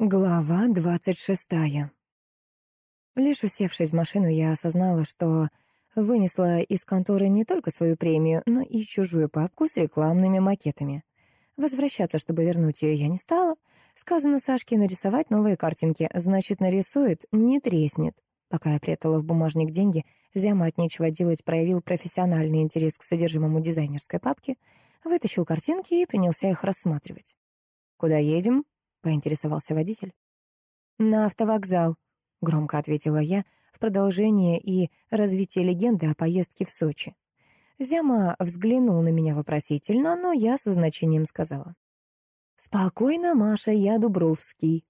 Глава двадцать шестая. Лишь усевшись в машину, я осознала, что вынесла из конторы не только свою премию, но и чужую папку с рекламными макетами. Возвращаться, чтобы вернуть ее, я не стала. Сказано Сашке нарисовать новые картинки, значит, нарисует, не треснет. Пока я прятала в бумажник деньги, Зяма от нечего делать проявил профессиональный интерес к содержимому дизайнерской папки, вытащил картинки и принялся их рассматривать. «Куда едем?» Поинтересовался водитель. «На автовокзал», — громко ответила я в продолжение и развитие легенды о поездке в Сочи. Зяма взглянул на меня вопросительно, но я со значением сказала. «Спокойно, Маша, я Дубровский».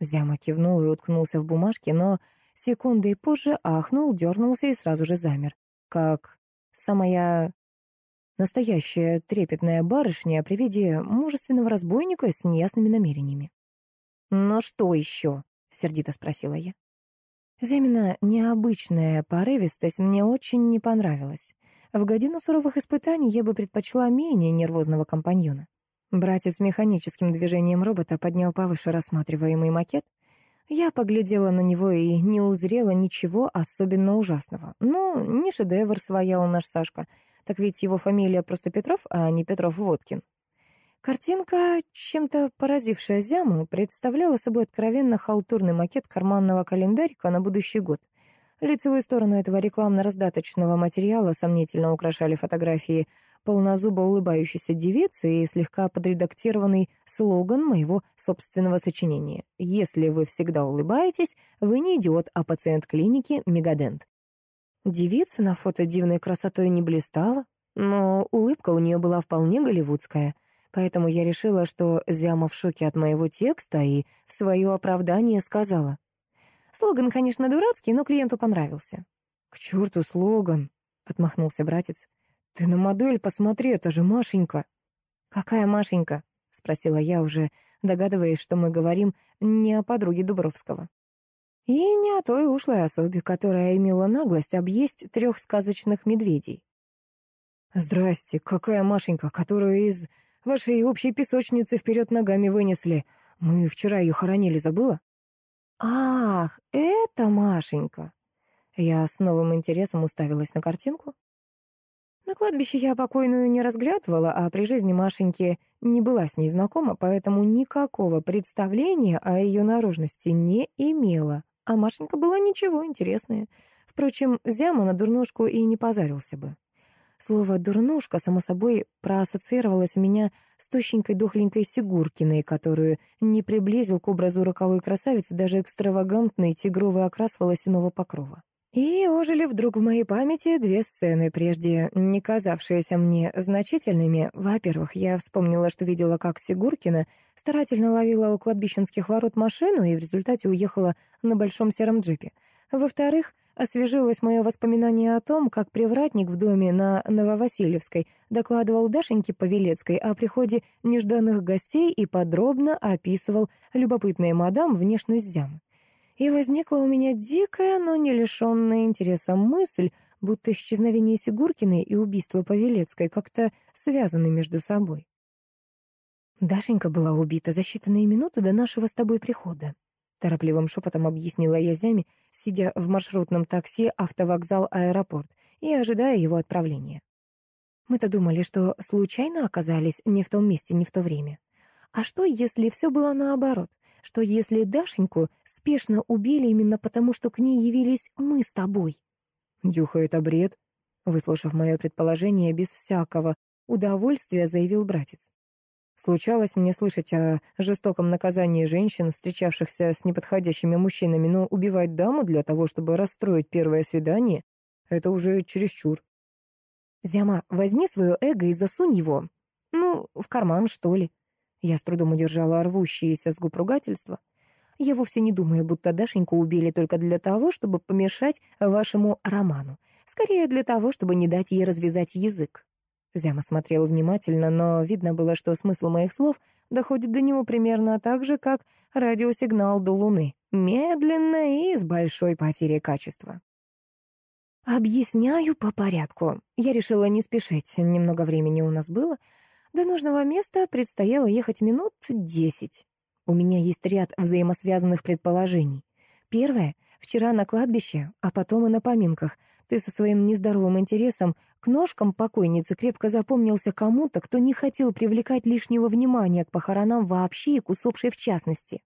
Зяма кивнул и уткнулся в бумажке, но секунды позже ахнул, дернулся и сразу же замер, как самая настоящая трепетная барышня при виде мужественного разбойника с неясными намерениями. «Но что еще?» — сердито спросила я. Земина необычная порывистость мне очень не понравилась. В годину суровых испытаний я бы предпочла менее нервозного компаньона. Братец механическим движением робота поднял повыше рассматриваемый макет. Я поглядела на него и не узрела ничего особенно ужасного. Ну, не шедевр своял наш Сашка, так ведь его фамилия просто Петров, а не Петров-Водкин. Картинка, чем-то поразившая Зяму, представляла собой откровенно халтурный макет карманного календарика на будущий год. Лицевую сторону этого рекламно-раздаточного материала сомнительно украшали фотографии полнозубо улыбающейся девицы и слегка подредактированный слоган моего собственного сочинения. «Если вы всегда улыбаетесь, вы не идиот, а пациент клиники Мегадент». Девица на фото дивной красотой не блистала, но улыбка у нее была вполне голливудская — Поэтому я решила, что Зяма в шоке от моего текста и в свое оправдание сказала. Слоган, конечно, дурацкий, но клиенту понравился. «К черту слоган!» — отмахнулся братец. «Ты на модель посмотри, это же Машенька!» «Какая Машенька?» — спросила я, уже догадываясь, что мы говорим не о подруге Дубровского. И не о той ушлой особе, которая имела наглость объесть трех сказочных медведей. «Здрасте, какая Машенька, которая из Вашей общей песочницы вперед ногами вынесли. Мы вчера ее хоронили, забыла?» «Ах, это Машенька!» Я с новым интересом уставилась на картинку. На кладбище я покойную не разглядывала, а при жизни Машеньки не была с ней знакома, поэтому никакого представления о ее наружности не имела. А Машенька была ничего интересная. Впрочем, Зяма на дурнушку и не позарился бы. Слово «дурнушка» само собой проассоциировалось у меня с тощенькой дохленькой Сигуркиной, которую не приблизил к образу роковой красавицы даже экстравагантный тигровый окрас волосяного покрова. И ожили вдруг в моей памяти две сцены, прежде не казавшиеся мне значительными. Во-первых, я вспомнила, что видела, как Сигуркина старательно ловила у кладбищенских ворот машину и в результате уехала на большом сером джипе. Во-вторых, освежилось мое воспоминание о том, как привратник в доме на Нововасильевской докладывал Дашеньке Павелецкой о приходе нежданных гостей и подробно описывал любопытные мадам внешность зям. И возникла у меня дикая, но не лишенная интереса мысль, будто исчезновение Сигуркиной и убийство Павелецкой как-то связаны между собой. Дашенька была убита за считанные минуты до нашего с тобой прихода. Торопливым шепотом объяснила я Зяме, сидя в маршрутном такси автовокзал-аэропорт и ожидая его отправления. Мы-то думали, что случайно оказались не в том месте, не в то время. А что, если все было наоборот? Что, если Дашеньку спешно убили именно потому, что к ней явились мы с тобой? Дюха, это бред. Выслушав мое предположение, без всякого удовольствия заявил братец. Случалось мне слышать о жестоком наказании женщин, встречавшихся с неподходящими мужчинами, но убивать даму для того, чтобы расстроить первое свидание, это уже чересчур. «Зяма, возьми свое эго и засунь его. Ну, в карман, что ли». Я с трудом удержала рвущиеся с губ ругательства. Я вовсе не думаю, будто Дашеньку убили только для того, чтобы помешать вашему роману. Скорее для того, чтобы не дать ей развязать язык. Зяма смотрел внимательно, но видно было, что смысл моих слов доходит до него примерно так же, как радиосигнал до Луны, медленно и с большой потерей качества. «Объясняю по порядку. Я решила не спешить, немного времени у нас было. До нужного места предстояло ехать минут десять. У меня есть ряд взаимосвязанных предположений. Первое — вчера на кладбище, а потом и на поминках. Ты со своим нездоровым интересом к ножкам покойницы крепко запомнился кому-то, кто не хотел привлекать лишнего внимания к похоронам вообще и к усопшей в частности.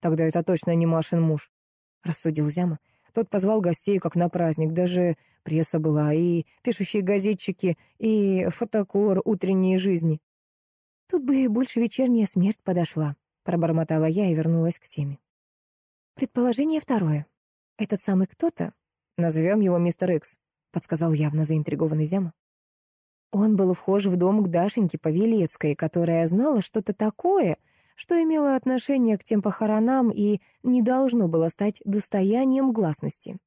«Тогда это точно не Машин муж», — рассудил Зяма. Тот позвал гостей, как на праздник, даже пресса была, и пишущие газетчики, и фотокор утренней жизни. Тут бы больше вечерняя смерть подошла, пробормотала я и вернулась к теме. Предположение второе. Этот самый кто-то, назовем его мистер Икс, подсказал явно заинтригованный Зяма. Он был вхож в дом к Дашеньке Павелецкой, которая знала что-то такое, что имело отношение к тем похоронам и не должно было стать достоянием гласности.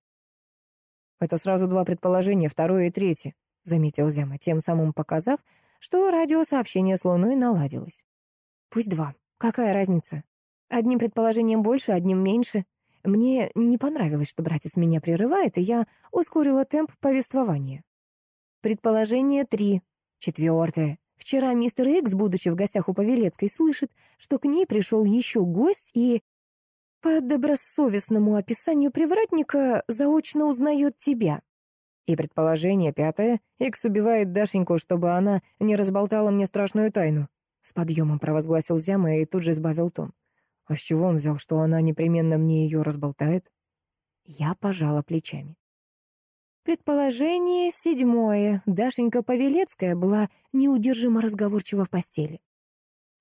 «Это сразу два предположения, второе и третье», — заметил Зяма, тем самым показав, что радиосообщение с Луной наладилось. «Пусть два. Какая разница? Одним предположением больше, одним меньше. Мне не понравилось, что братец меня прерывает, и я ускорила темп повествования. Предположение три. Четвертое. Вчера мистер Икс, будучи в гостях у Павелецкой, слышит, что к ней пришел еще гость и, по добросовестному описанию привратника, заочно узнает тебя. И предположение пятое. Икс убивает Дашеньку, чтобы она не разболтала мне страшную тайну. С подъемом провозгласил Зяма и тут же избавил тон. А с чего он взял, что она непременно мне ее разболтает? Я пожала плечами. Предположение седьмое. Дашенька Павелецкая была неудержимо разговорчива в постели.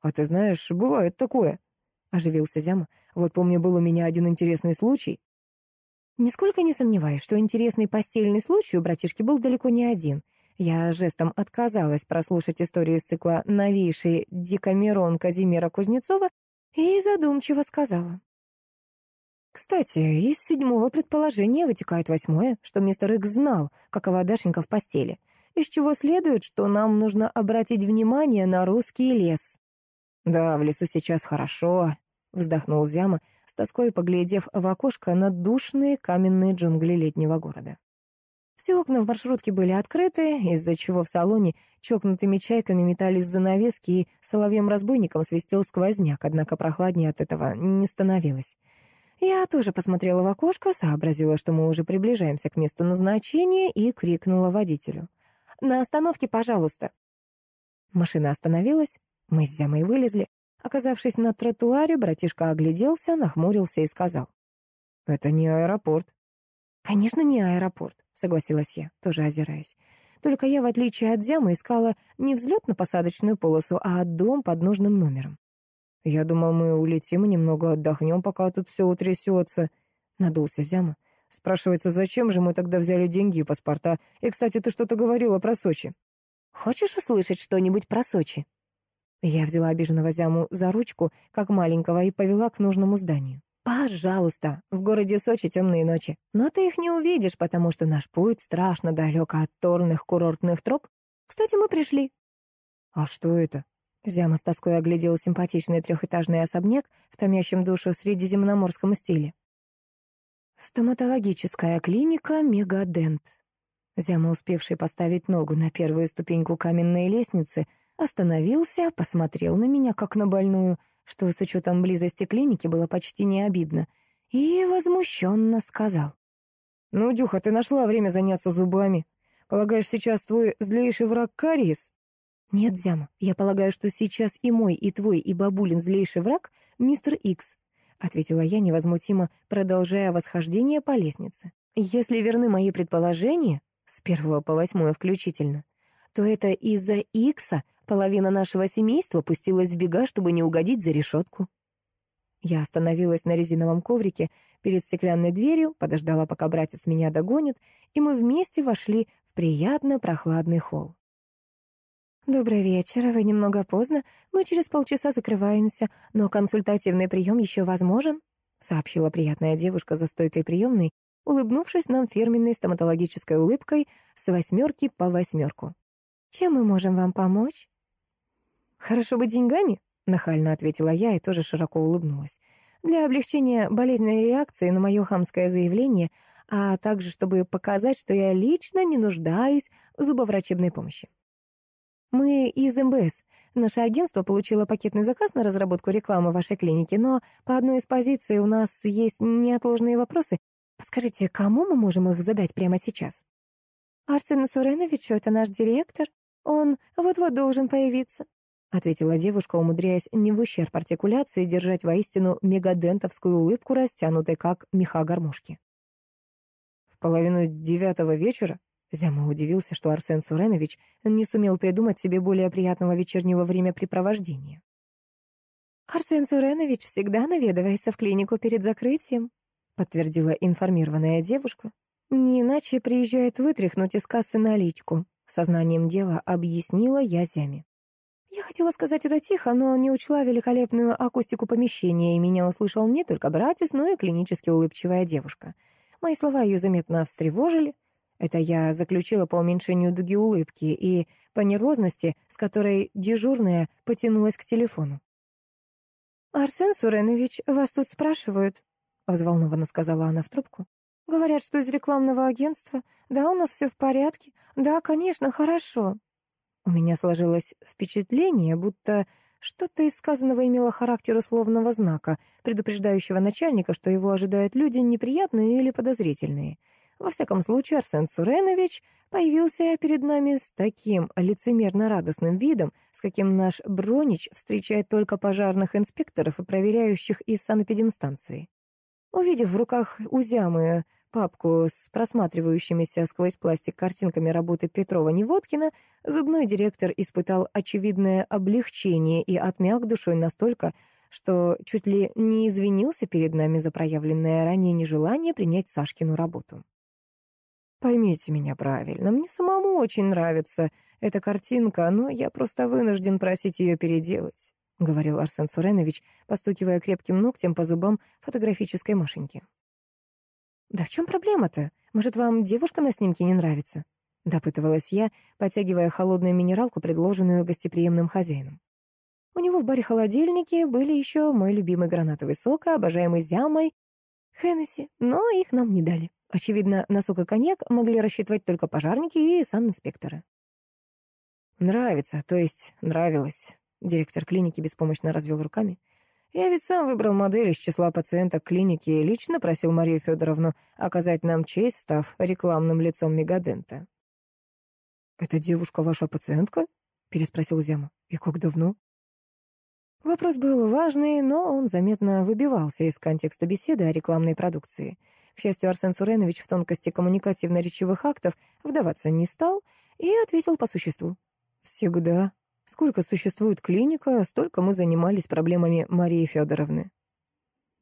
«А ты знаешь, бывает такое», — оживился Зяма. «Вот помню, был у меня один интересный случай». Нисколько не сомневаюсь, что интересный постельный случай у братишки был далеко не один. Я жестом отказалась прослушать историю из цикла «Новейший Декамерон» Казимира Кузнецова и задумчиво сказала. Кстати, из седьмого предположения вытекает восьмое, что мистер Икс знал, какова Дашенька в постели, из чего следует, что нам нужно обратить внимание на русский лес. «Да, в лесу сейчас хорошо», — вздохнул Зяма, с тоской поглядев в окошко на душные каменные джунгли летнего города. Все окна в маршрутке были открыты, из-за чего в салоне чокнутыми чайками метались занавески и соловьем-разбойником свистел сквозняк, однако прохладнее от этого не становилось. Я тоже посмотрела в окошко, сообразила, что мы уже приближаемся к месту назначения и крикнула водителю. «На остановке, пожалуйста». Машина остановилась, мы с Зямой вылезли. Оказавшись на тротуаре, братишка огляделся, нахмурился и сказал. «Это не аэропорт». «Конечно, не аэропорт», — согласилась я, тоже озираясь. Только я, в отличие от Зямы, искала не взлетно-посадочную полосу, а дом под нужным номером. «Я думал, мы улетим и немного отдохнем, пока тут все утрясется», — надулся Зяма. «Спрашивается, зачем же мы тогда взяли деньги и паспорта? И, кстати, ты что-то говорила про Сочи». «Хочешь услышать что-нибудь про Сочи?» Я взяла обиженного Зяму за ручку, как маленького, и повела к нужному зданию. «Пожалуйста, в городе Сочи темные ночи. Но ты их не увидишь, потому что наш путь страшно далек от торных курортных троп. Кстати, мы пришли». «А что это?» Зяма с тоской оглядел симпатичный трехэтажный особняк в томящем душу средиземноморском стиле. Стоматологическая клиника «Мегадент». Зяма, успевший поставить ногу на первую ступеньку каменной лестницы, остановился, посмотрел на меня, как на больную, что с учетом близости клиники было почти не обидно, и возмущенно сказал. «Ну, Дюха, ты нашла время заняться зубами. Полагаешь, сейчас твой злейший враг кариес?» «Нет, Зяма, я полагаю, что сейчас и мой, и твой, и бабулин злейший враг — мистер Икс», — ответила я невозмутимо, продолжая восхождение по лестнице. «Если верны мои предположения, с первого по восьмое включительно, то это из-за Икса половина нашего семейства пустилась в бега, чтобы не угодить за решетку». Я остановилась на резиновом коврике перед стеклянной дверью, подождала, пока братец меня догонит, и мы вместе вошли в приятно прохладный холл. «Добрый вечер. Вы немного поздно. Мы через полчаса закрываемся, но консультативный прием еще возможен», сообщила приятная девушка за стойкой приемной, улыбнувшись нам фирменной стоматологической улыбкой с восьмерки по восьмерку. «Чем мы можем вам помочь?» «Хорошо бы деньгами», — нахально ответила я и тоже широко улыбнулась. «Для облегчения болезненной реакции на мое хамское заявление, а также чтобы показать, что я лично не нуждаюсь в зубоврачебной помощи». Мы из МБС. Наше агентство получило пакетный заказ на разработку рекламы вашей клиники, но по одной из позиций у нас есть неотложные вопросы. Скажите, кому мы можем их задать прямо сейчас? Арсену Суреновичу, это наш директор. Он вот-вот должен появиться. — ответила девушка, умудряясь не в ущерб артикуляции держать воистину мегадентовскую улыбку, растянутой, как меха гармошки. «В половину девятого вечера?» Зяма удивился, что Арсен Суренович не сумел придумать себе более приятного вечернего времяпрепровождения. «Арсен Суренович всегда наведывается в клинику перед закрытием», подтвердила информированная девушка. «Не иначе приезжает вытряхнуть из кассы наличку», сознанием дела объяснила я Зяме. Хотела сказать это тихо, но не учла великолепную акустику помещения, и меня услышал не только братец, но и клинически улыбчивая девушка. Мои слова ее заметно встревожили, это я заключила по уменьшению дуги улыбки и по нервозности, с которой дежурная потянулась к телефону. «Арсен Суренович, вас тут спрашивают», — взволнованно сказала она в трубку. «Говорят, что из рекламного агентства. Да, у нас все в порядке. Да, конечно, хорошо». У меня сложилось впечатление, будто что-то из сказанного имело характер условного знака, предупреждающего начальника, что его ожидают люди неприятные или подозрительные — во всяком случае, Арсен Суренович появился перед нами с таким лицемерно радостным видом, с каким наш Бронич встречает только пожарных инспекторов и проверяющих из санэпидемстанции. Увидев в руках узямы папку с просматривающимися сквозь пластик картинками работы Петрова-Неводкина, зубной директор испытал очевидное облегчение и отмяк душой настолько, что чуть ли не извинился перед нами за проявленное ранее нежелание принять Сашкину работу. Поймите меня правильно, мне самому очень нравится эта картинка, но я просто вынужден просить ее переделать», — говорил Арсен Суренович, постукивая крепким ногтем по зубам фотографической Машеньки. «Да в чем проблема-то? Может, вам девушка на снимке не нравится?» — допытывалась я, потягивая холодную минералку, предложенную гостеприимным хозяином. У него в баре-холодильнике были еще мой любимый гранатовый сок, обожаемый зямой, Хеннесси, но их нам не дали. Очевидно, на сок и коньяк могли рассчитывать только пожарники и санинспекторы. «Нравится, то есть нравилось», — директор клиники беспомощно развел руками. «Я ведь сам выбрал модель из числа пациенток клиники и лично просил Марию Федоровну оказать нам честь, став рекламным лицом Мегадента». «Эта девушка ваша пациентка?» — переспросил Зяма. «И как давно?» Вопрос был важный, но он заметно выбивался из контекста беседы о рекламной продукции — к счастью, Арсен Суренович в тонкости коммуникативно-речевых актов вдаваться не стал и ответил по существу. «Всегда. Сколько существует клиника, столько мы занимались проблемами Марии Федоровны».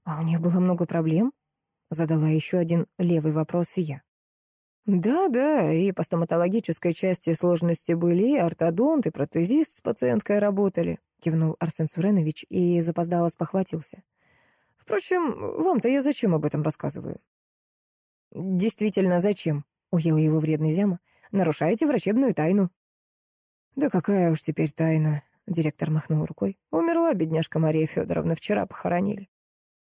«А у нее было много проблем?» — задала еще один левый вопрос я. «Да-да, и по стоматологической части сложности были, и ортодонт, и протезист с пациенткой работали», — кивнул Арсен Суренович и запоздало спохватился. «Впрочем, вам-то я зачем об этом рассказываю? «Действительно, зачем?» — уел его вредный зяма. «Нарушаете врачебную тайну». «Да какая уж теперь тайна?» — директор махнул рукой. «Умерла бедняжка Мария Федоровна, вчера похоронили.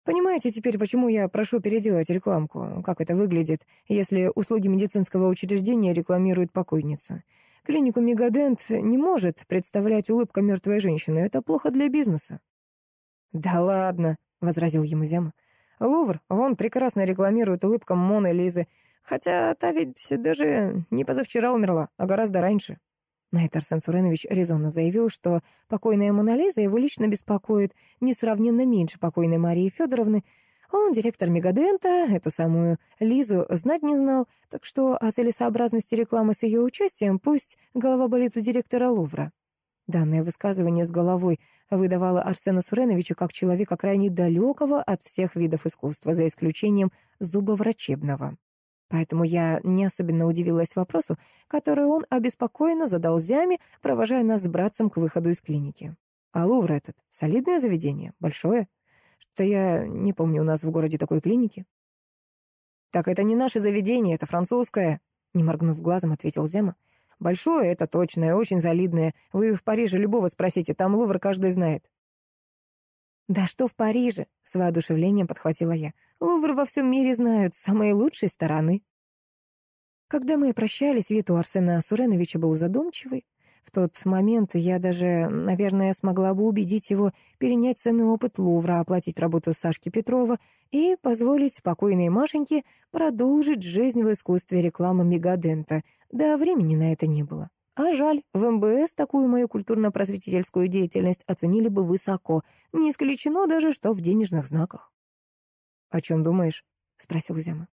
Понимаете теперь, почему я прошу переделать рекламку? Как это выглядит, если услуги медицинского учреждения рекламирует покойница? Клинику Мегадент не может представлять улыбка мертвой женщины. Это плохо для бизнеса». «Да ладно», — возразил ему Зяма. Лувр, вон прекрасно рекламирует улыбкам Моны Лизы, хотя та ведь даже не позавчера умерла, а гораздо раньше. На это Арсен Суренович резонно заявил, что покойная Мона Лиза его лично беспокоит несравненно меньше покойной Марии Федоровны. Он, директор Мегадента, эту самую Лизу знать не знал, так что о целесообразности рекламы с ее участием пусть голова болит у директора Лувра. Данное высказывание с головой выдавало Арсена Суреновича как человека крайне далекого от всех видов искусства, за исключением зубоврачебного. Поэтому я не особенно удивилась вопросу, который он обеспокоенно задал Зяме, провожая нас с братцем к выходу из клиники. А Лувр этот — солидное заведение, большое. Что я не помню у нас в городе такой клиники. «Так это не наше заведение, это французское», — не моргнув глазом, ответил Зяма. Большое — это точное, очень солидное. Вы в Париже любого спросите, там Лувр каждый знает». «Да что в Париже?» — с воодушевлением подхватила я. «Лувр во всем мире знают с самой лучшей стороны». Когда мы прощались, вид у Арсена Суреновича был задумчивый. В тот момент я даже, наверное, смогла бы убедить его перенять ценный опыт Лувра, оплатить работу Сашки Петрова и позволить спокойной Машеньке продолжить жизнь в искусстве рекламы Мегадента. Да времени на это не было. А жаль, в МБС такую мою культурно-просветительскую деятельность оценили бы высоко. Не исключено даже, что в денежных знаках. «О чем думаешь?» — спросил Зяма.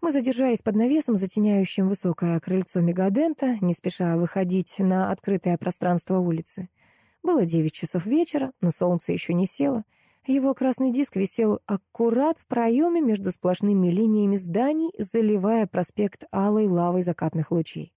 Мы задержались под навесом, затеняющим высокое крыльцо Мегадента, не спеша выходить на открытое пространство улицы. Было девять часов вечера, но солнце еще не село. Его красный диск висел аккурат в проеме между сплошными линиями зданий, заливая проспект алой лавой закатных лучей.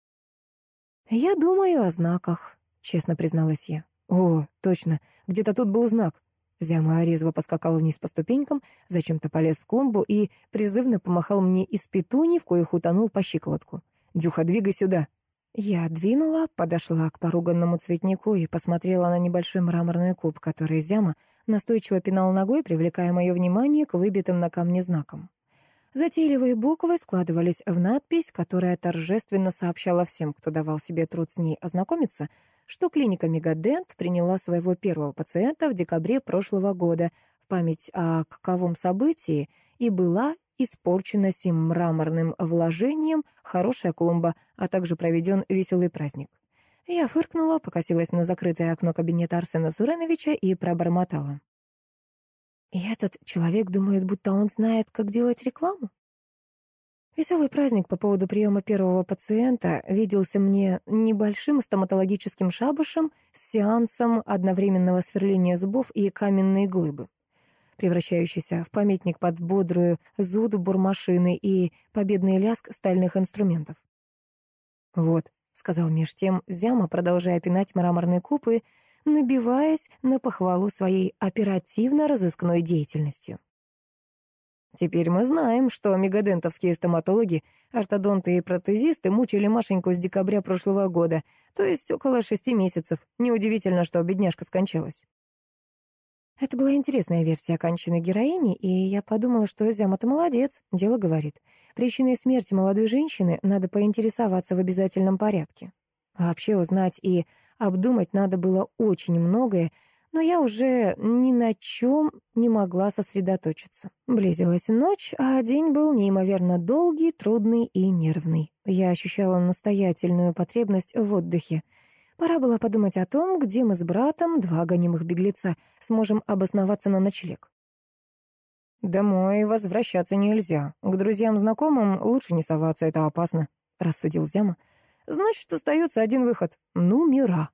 «Я думаю о знаках», — честно призналась я. «О, точно, где-то тут был знак. Зяма резво поскакал вниз по ступенькам, зачем-то полез в клумбу и призывно помахал мне из петуний, в коих утонул по щиколотку. «Дюха, двигай сюда!» Я двинула, подошла к поруганному цветнику и посмотрела на небольшой мраморный куб, который Зяма настойчиво пинал ногой, привлекая мое внимание к выбитым на камне знакам. Затейливые буквы складывались в надпись, которая торжественно сообщала всем, кто давал себе труд с ней ознакомиться, что клиника Мегадент приняла своего первого пациента в декабре прошлого года в память о каковом событии и была испорчена сим мраморным вложением хорошая клумба, а также проведен веселый праздник. Я фыркнула, покосилась на закрытое окно кабинета Арсена Суреновича и пробормотала. «И этот человек думает, будто он знает, как делать рекламу?» Веселый праздник по поводу приема первого пациента виделся мне небольшим стоматологическим шабушем с сеансом одновременного сверления зубов и каменной глыбы, превращающийся в памятник под бодрую зуд бурмашины и победный ляск стальных инструментов. «Вот», — сказал меж тем Зяма, продолжая пинать мраморные кубы, набиваясь на похвалу своей оперативно-розыскной деятельностью. Теперь мы знаем, что мегадентовские стоматологи, ортодонты и протезисты мучили Машеньку с декабря прошлого года, то есть около шести месяцев. Неудивительно, что бедняжка скончалась. Это была интересная версия оконченной героини, и я подумала, что Зяма-то молодец, дело говорит. Причиной смерти молодой женщины надо поинтересоваться в обязательном порядке. Вообще узнать и обдумать надо было очень многое, но я уже ни на чем не могла сосредоточиться. Близилась ночь, а день был неимоверно долгий, трудный и нервный. Я ощущала настоятельную потребность в отдыхе. Пора было подумать о том, где мы с братом, два гонимых беглеца, сможем обосноваться на ночлег. «Домой возвращаться нельзя. К друзьям-знакомым лучше не соваться, это опасно», — рассудил Зяма. «Значит, остается один выход — номера».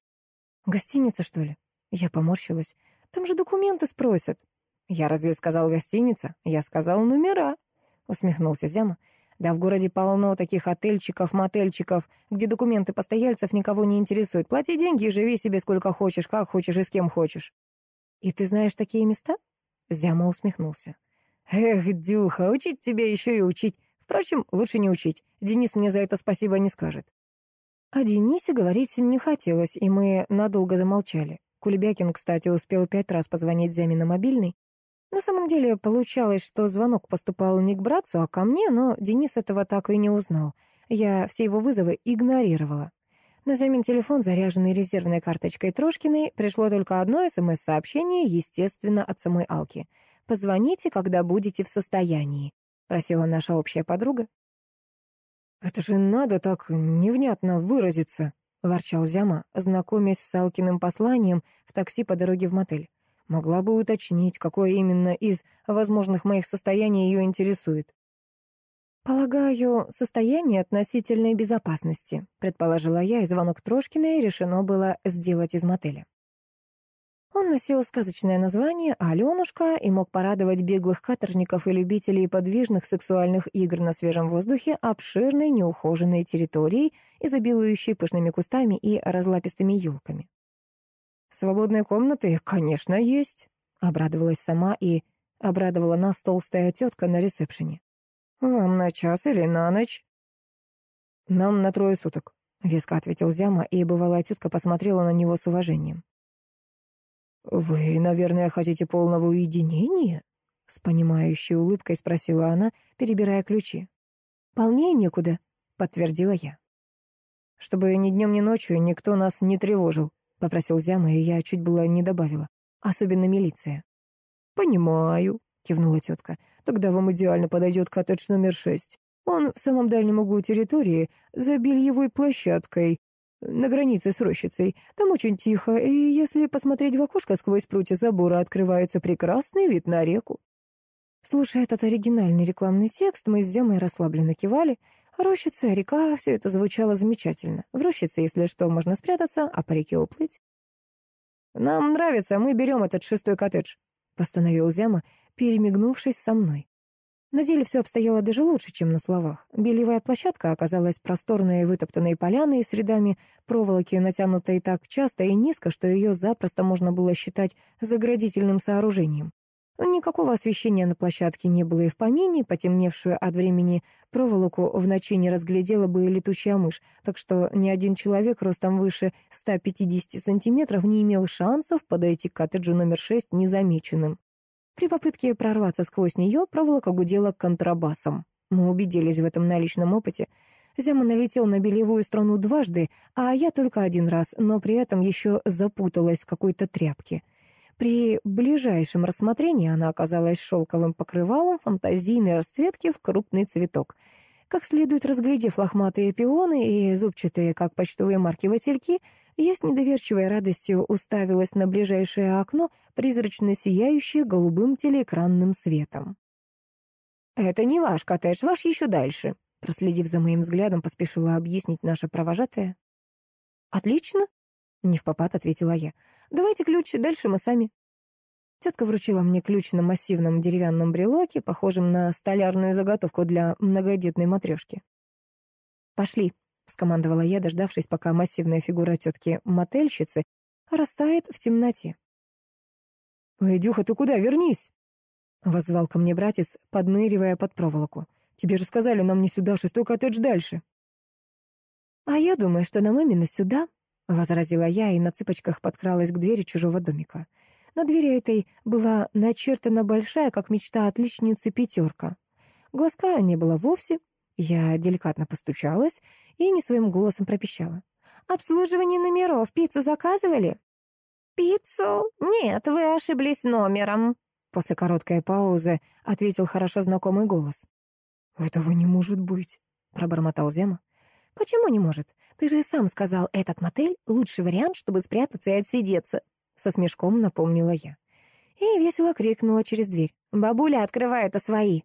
«Гостиница, что ли?» Я поморщилась. «Там же документы спросят». «Я разве сказал гостиница? Я сказал номера», — усмехнулся Зяма. «Да в городе полно таких отельчиков, мотельчиков, где документы постояльцев никого не интересуют. Плати деньги и живи себе сколько хочешь, как хочешь и с кем хочешь». «И ты знаешь такие места?» Зяма усмехнулся. «Эх, Дюха, учить тебя еще и учить. Впрочем, лучше не учить. Денис мне за это спасибо не скажет». О Денисе говорить не хотелось, и мы надолго замолчали. Кулебякин, кстати, успел пять раз позвонить Зяме на мобильный. На самом деле получалось, что звонок поступал не к братцу, а ко мне, но Денис этого так и не узнал. Я все его вызовы игнорировала. На Зямин телефон, заряженный резервной карточкой Трошкиной, пришло только одно СМС-сообщение, естественно, от самой Алки. «Позвоните, когда будете в состоянии», — просила наша общая подруга. «Это же надо так невнятно выразиться», — ворчал Зяма, знакомясь с Салкиным посланием в такси по дороге в мотель. «Могла бы уточнить, какое именно из возможных моих состояний ее интересует». «Полагаю, состояние относительной безопасности», — предположила я, и звонок Трошкиной решено было сделать из мотеля. Он носил сказочное название «Аленушка» и мог порадовать беглых каторжников и любителей подвижных сексуальных игр на свежем воздухе обширной неухоженной территорией, изобилующей пышными кустами и разлапистыми елками. «Свободные комнаты, конечно, есть», — обрадовалась сама и обрадовала нас толстая тетка на ресепшене. «Вам на час или на ночь?» «Нам на трое суток», — веско ответил Зяма, и бывалая тетка посмотрела на него с уважением. «Вы, наверное, хотите полного уединения?» С понимающей улыбкой спросила она, перебирая ключи. «Полнее некуда», — подтвердила я. чтобы ни днем, ни ночью никто нас не тревожил», — попросил Зяма, и я чуть было не добавила. «Особенно милиция». «Понимаю», — кивнула тетка. «Тогда вам идеально подойдет коттедж номер шесть. Он в самом дальнем углу территории, за бельевой площадкой, на границе с рощицей. Там очень тихо, и если посмотреть в окошко сквозь прутья забора, открывается прекрасный вид на реку». Слушая этот оригинальный рекламный текст, мы с Зямой расслабленно кивали. Рощица, река — все это звучало замечательно. В рощице, если что, можно спрятаться, а по реке уплыть. «Нам нравится, мы берем этот шестой коттедж», — постановил Зяма, перемигнувшись со мной. На деле все обстояло даже лучше, чем на словах. Белевая площадка оказалась просторной вытоптанной поляной с рядами проволоки, натянутой так часто и низко, что ее запросто можно было считать заградительным сооружением. Никакого освещения на площадке не было и в помине, потемневшую от времени проволоку в ночи не разглядела бы и летучая мышь, так что ни один человек ростом выше 150 сантиметров не имел шансов подойти к коттеджу номер 6 незамеченным. При попытке прорваться сквозь нее проволока гудела контрабасом. Мы убедились в этом на личном опыте. Зяма налетел на белевую страну дважды, а я только один раз, но при этом еще запуталась в какой-то тряпке — при ближайшем рассмотрении она оказалась шелковым покрывалом фантазийной расцветки в крупный цветок. Как следует разглядев лохматые пионы и зубчатые, как почтовые марки, васильки, я с недоверчивой радостью уставилась на ближайшее окно, призрачно сияющее голубым телеэкранным светом. «Это не ваш коттедж, ваш еще дальше», проследив за моим взглядом, поспешила объяснить наша провожатая. «Отлично», — не в попад ответила я. «Давайте ключ, дальше мы сами». Тетка вручила мне ключ на массивном деревянном брелоке, похожем на столярную заготовку для многодетной матрешки. «Пошли», — скомандовала я, дождавшись, пока массивная фигура тетки-мотельщицы растает в темноте. «Эдюха, ты куда? Вернись!» — воззвал ко мне братец, подныривая под проволоку. «Тебе же сказали, нам не сюда, шестой коттедж дальше». «А я думаю, что нам именно сюда», — возразила я и на цыпочках подкралась к двери чужого домика. На двери этой была начертана большая, как мечта отличницы, пятерка. Глазка не было вовсе. Я деликатно постучалась и не своим голосом пропищала. «Обслуживание номеров. Пиццу заказывали?» «Пиццу? Нет, вы ошиблись номером», — после короткой паузы ответил хорошо знакомый голос. «Этого не может быть», — пробормотал Зема. «Почему не может? Ты же сам сказал, этот мотель — лучший вариант, чтобы спрятаться и отсидеться», — со смешком напомнила я. И весело крикнула через дверь. «Бабуля, открывай, это свои!»